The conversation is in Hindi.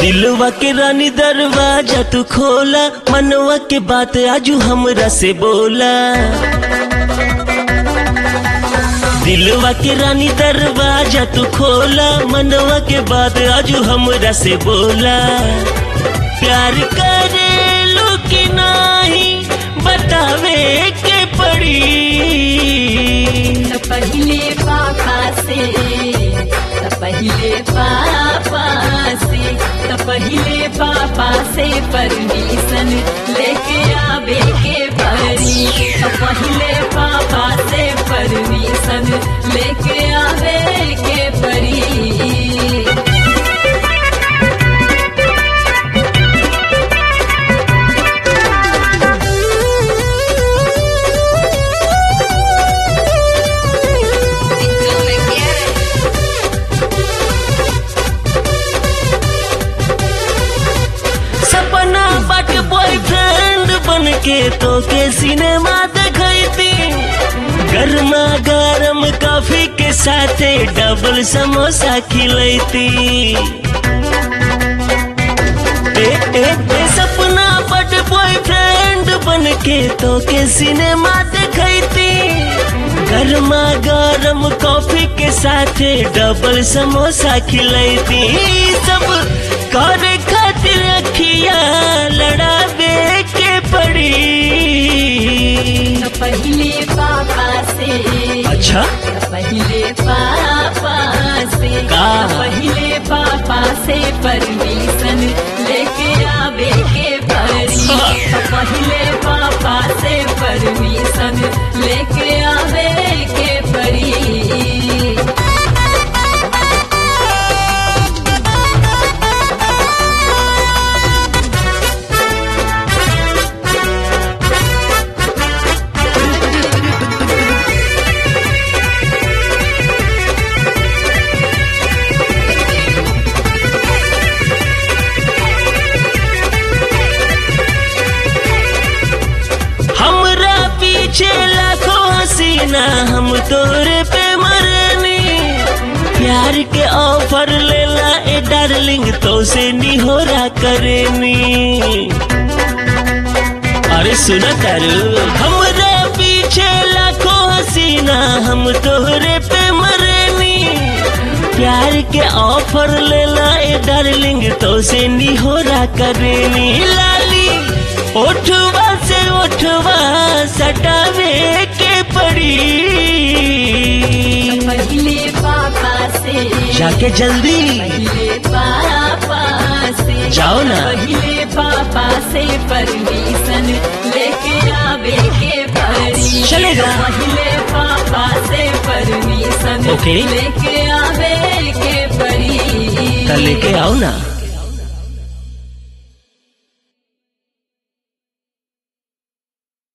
दिलवा के रानी दरवाज़ा तू खोला। मनवा के बात आजू हमरा से बोला। दिलवा के रानी दरवाज़ा तू खोला। मनवा के बात आज हमरा से बोला। प्यार करे से परमिशन के तो के सिनेमा देखती गर्मा गरम कॉफ़ी के साथे डबल समोसा खिलैती ए, ए, ए, सपना बट बॉयफ्रेंड बन के तो के सिनेमा देखती गर्मा गरम कॉफ़ी के साथे डबल समोसा खिलैती सब पहिले पापा से। अच्छा? पहले पापा से। पहले पहिले पापा से परमिशन लेके आवे के परी पहले पापा हसीना हम तोरे पे मरनी। प्यार के ऑफ़र लेला ए डार्लिंग तो से निहोरा करेनी। अरे सुना तारू हमरा पीछे लाखों हसीना, हम तोरे पे मरनी। प्यार के ऑफ़र लेला ए डार्लिंग तो से निहोरा करेनी। लाली ओठवा से ओठवा सटावे जाके जल्दी पापा से जाओ ना। पहले पापा से परमिशन लेके आवे के परी चलेगा। पहले पापा से परमिशन ओके। लेके आवे के परी कल लेके आओ ना